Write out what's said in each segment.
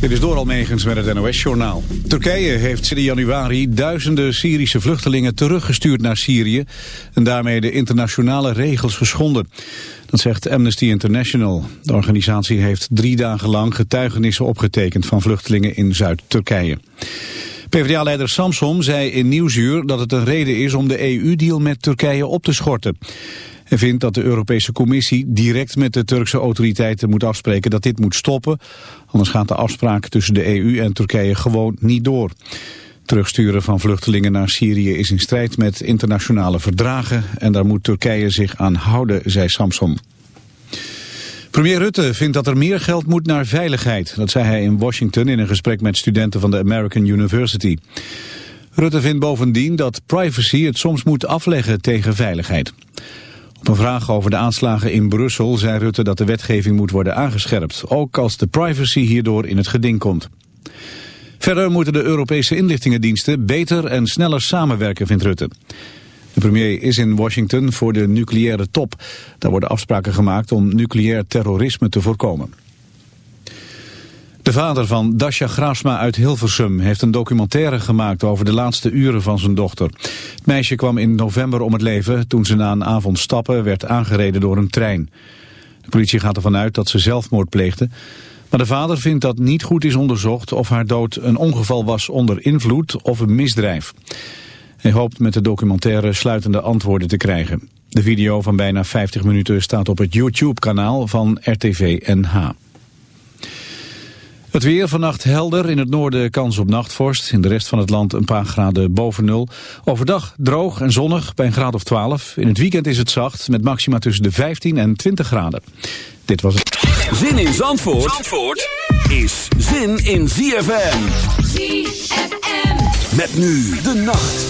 Dit is door Almegens met het NOS-journaal. Turkije heeft sinds januari duizenden Syrische vluchtelingen teruggestuurd naar Syrië... en daarmee de internationale regels geschonden. Dat zegt Amnesty International. De organisatie heeft drie dagen lang getuigenissen opgetekend van vluchtelingen in Zuid-Turkije. PvdA-leider Samsom zei in Nieuwsuur dat het een reden is om de EU-deal met Turkije op te schorten. Hij vindt dat de Europese Commissie direct met de Turkse autoriteiten moet afspreken dat dit moet stoppen. Anders gaat de afspraak tussen de EU en Turkije gewoon niet door. Terugsturen van vluchtelingen naar Syrië is in strijd met internationale verdragen en daar moet Turkije zich aan houden, zei Samson. Premier Rutte vindt dat er meer geld moet naar veiligheid. Dat zei hij in Washington in een gesprek met studenten van de American University. Rutte vindt bovendien dat privacy het soms moet afleggen tegen veiligheid. Op een vraag over de aanslagen in Brussel zei Rutte dat de wetgeving moet worden aangescherpt, ook als de privacy hierdoor in het geding komt. Verder moeten de Europese inlichtingendiensten beter en sneller samenwerken, vindt Rutte. De premier is in Washington voor de nucleaire top. Daar worden afspraken gemaakt om nucleair terrorisme te voorkomen. De vader van Dasha Graafsma uit Hilversum heeft een documentaire gemaakt over de laatste uren van zijn dochter. Het meisje kwam in november om het leven toen ze na een avond stappen werd aangereden door een trein. De politie gaat ervan uit dat ze zelfmoord pleegde. Maar de vader vindt dat niet goed is onderzocht of haar dood een ongeval was onder invloed of een misdrijf. Hij hoopt met de documentaire sluitende antwoorden te krijgen. De video van bijna 50 minuten staat op het YouTube-kanaal van RTV NH. Het weer vannacht helder, in het noorden kans op nachtvorst. In de rest van het land een paar graden boven nul. Overdag droog en zonnig bij een graad of 12. In het weekend is het zacht met maxima tussen de 15 en 20 graden. Dit was het. Zin in Zandvoort, Zandvoort is zin in ZFM. ZFM. Met nu de nacht.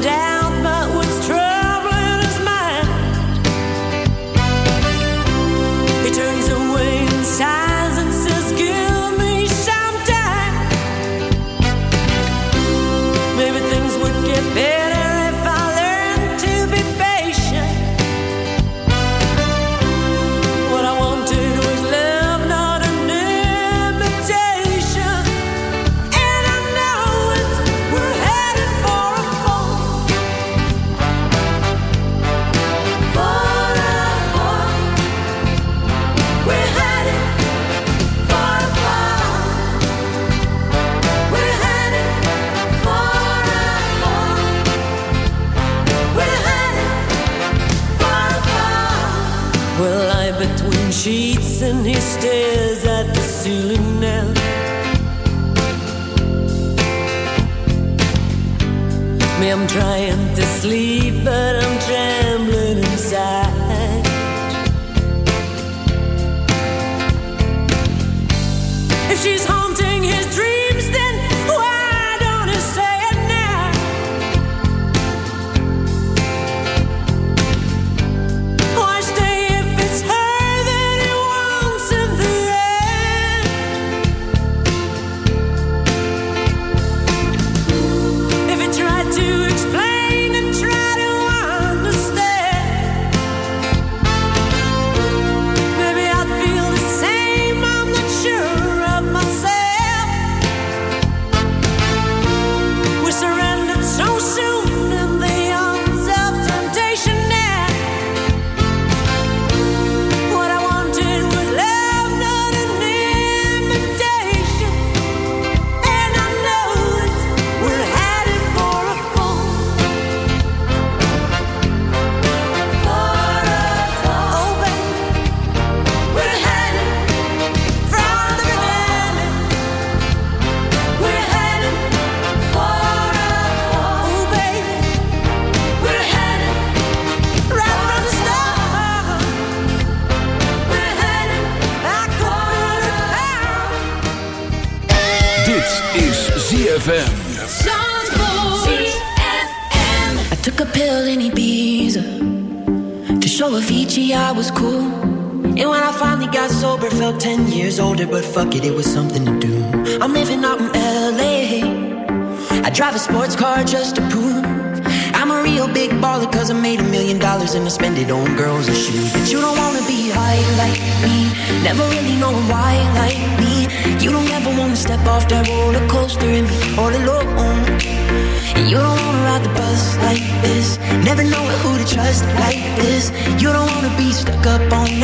down.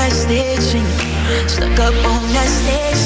Stitching, stuck up on that station.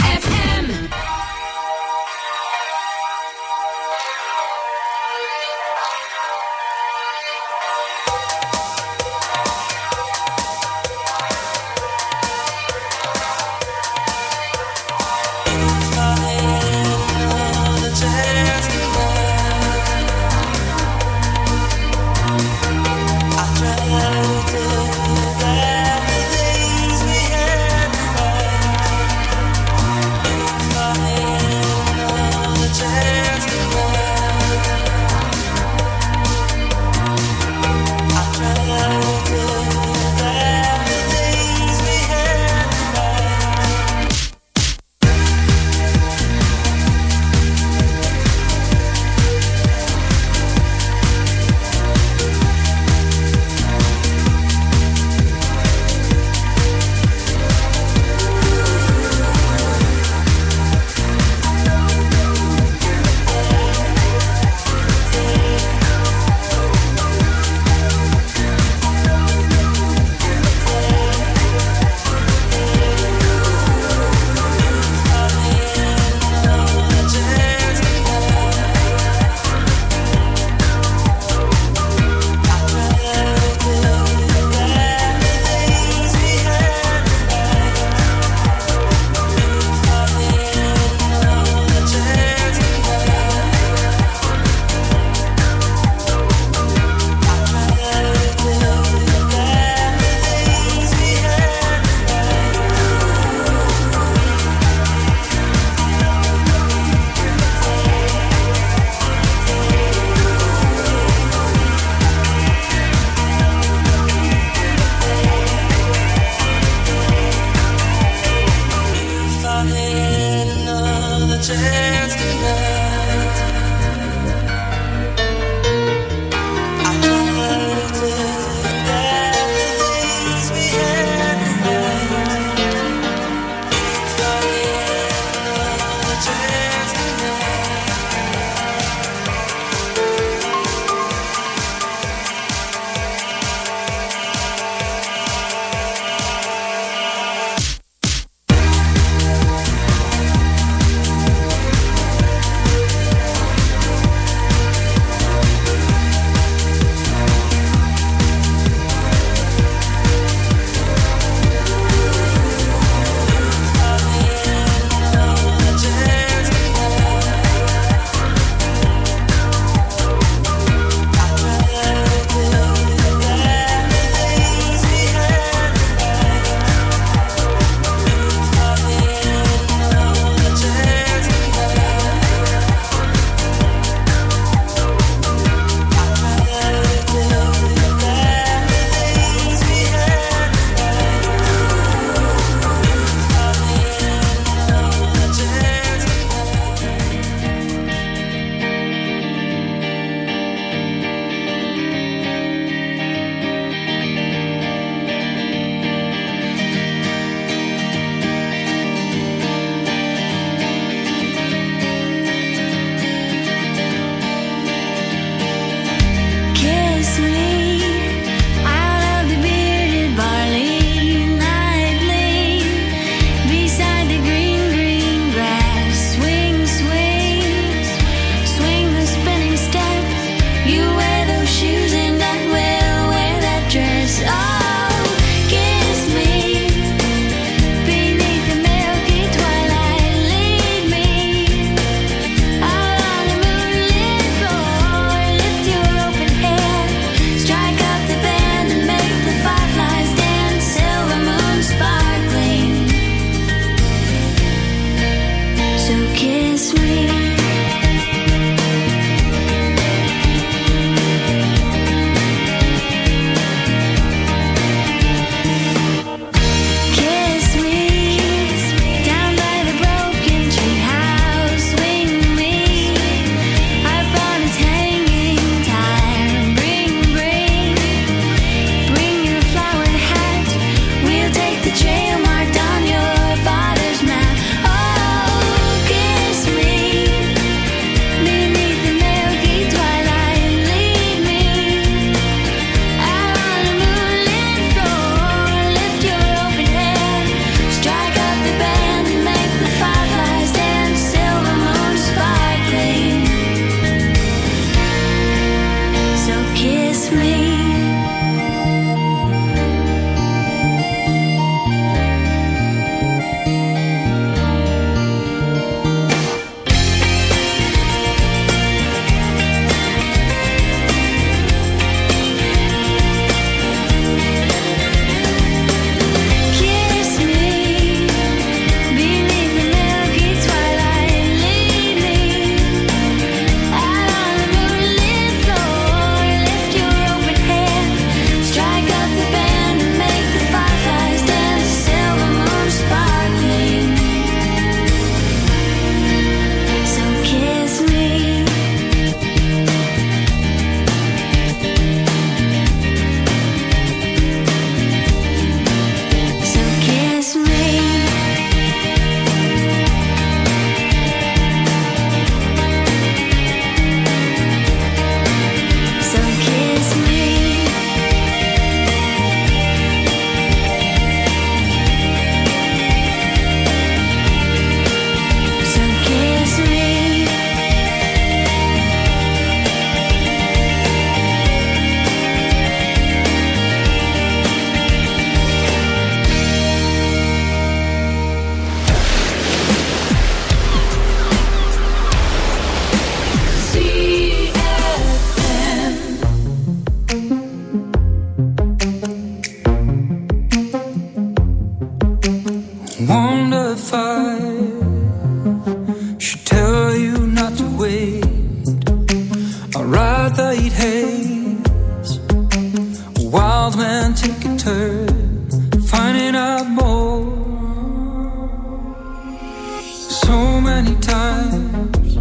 many times.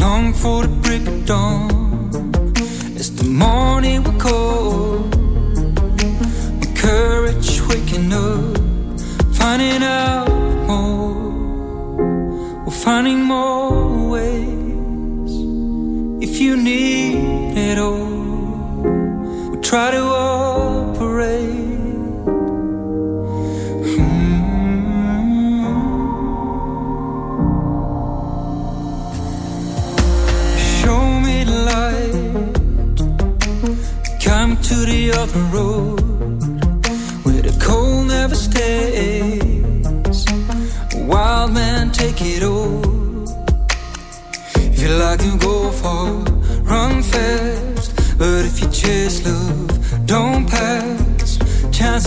Long for the break of dawn.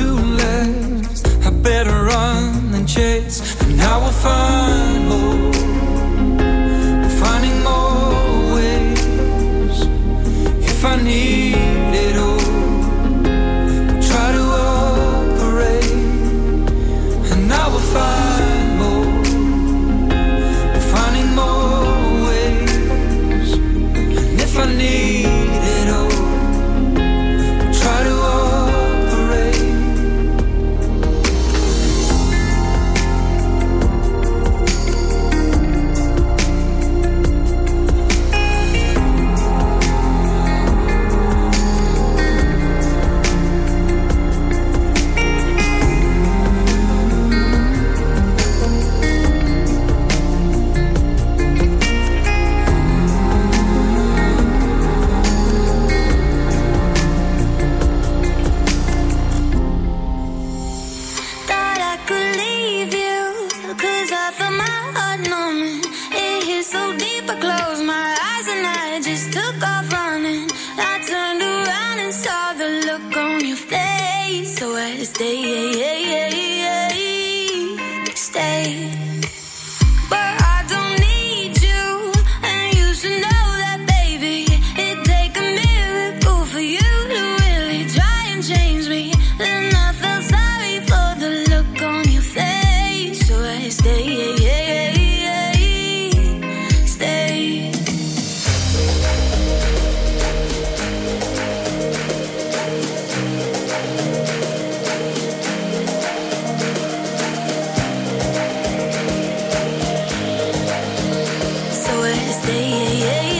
two left. I better run and chase, and I will find. stay.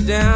down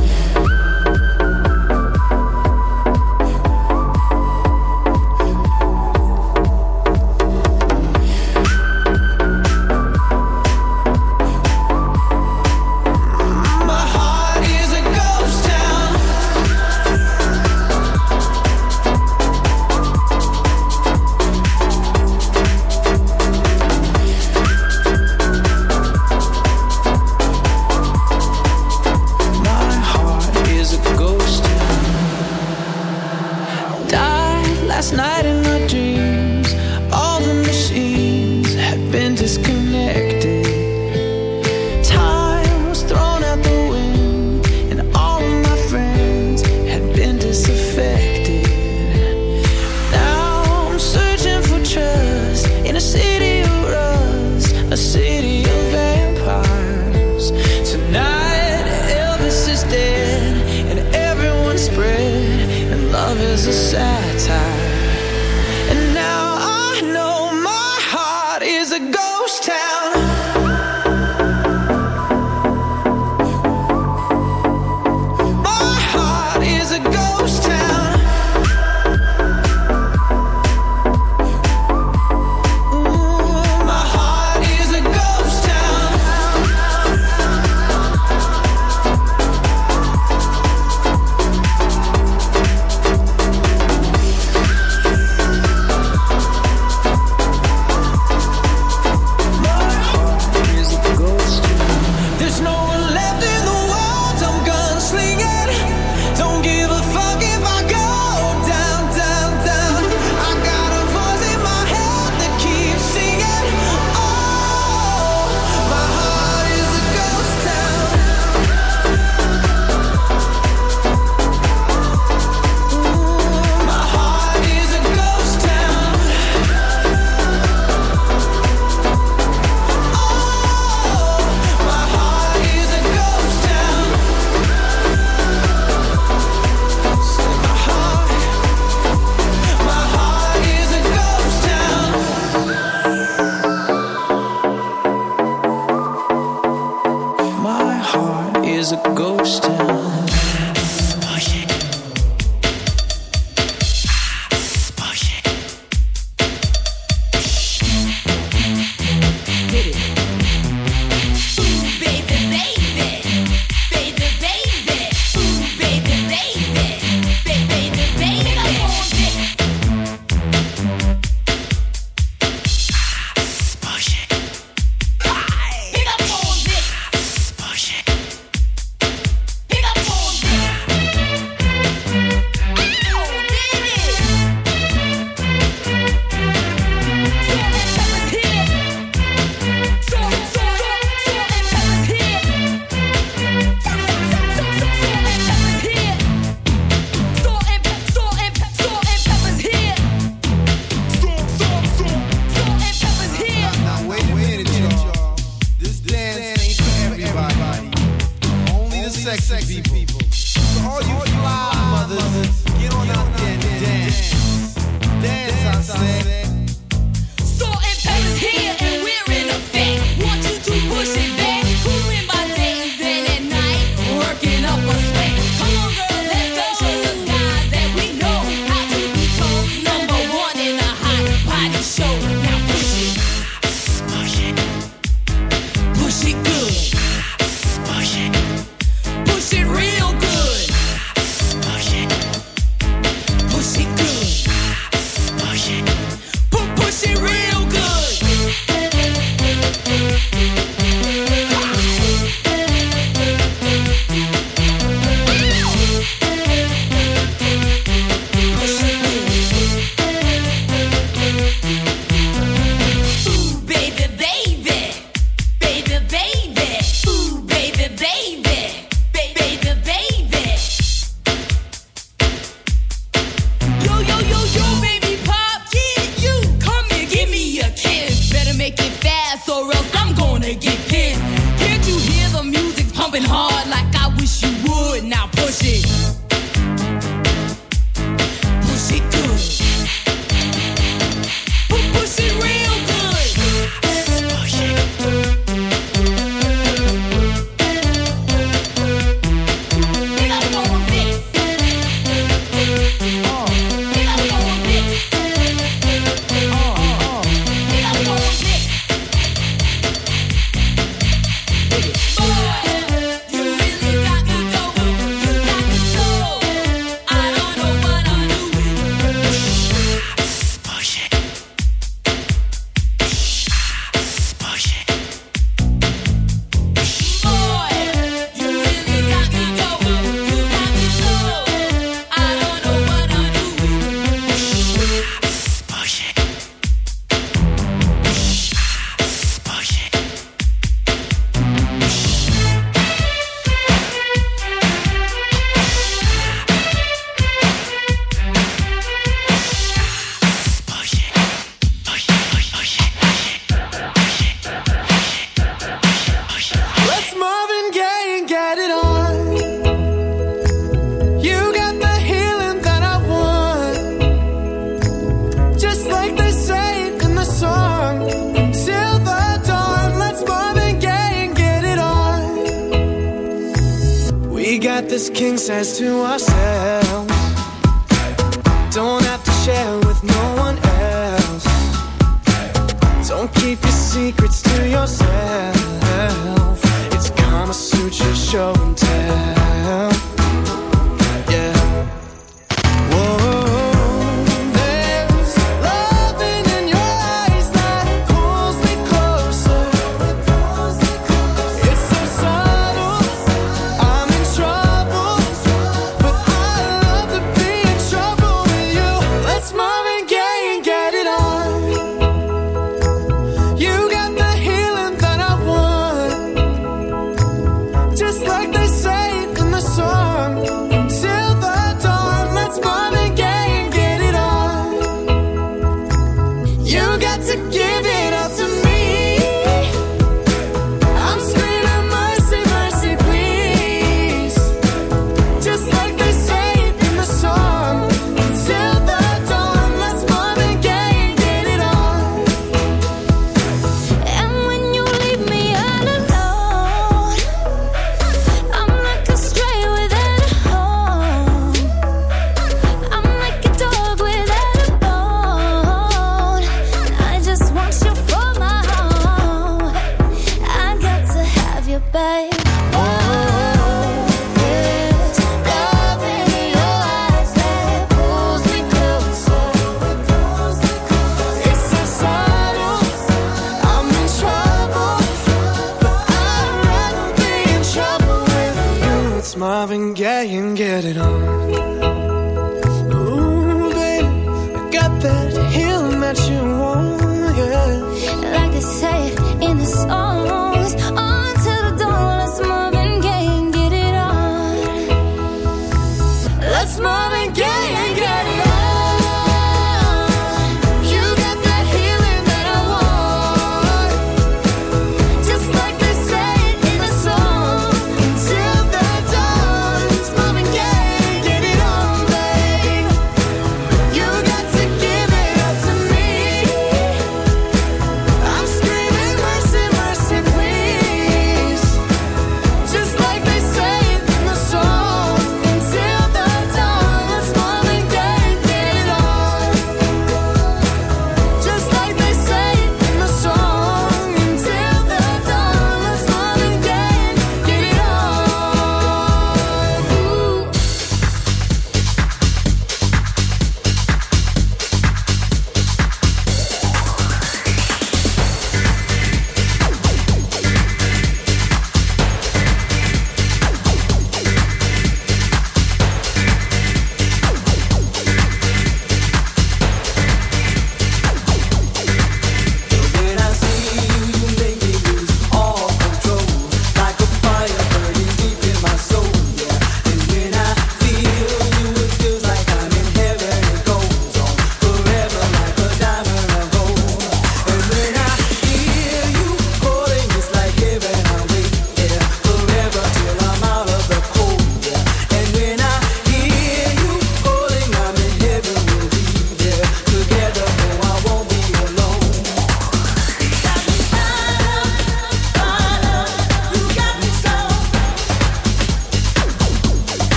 sexy, people.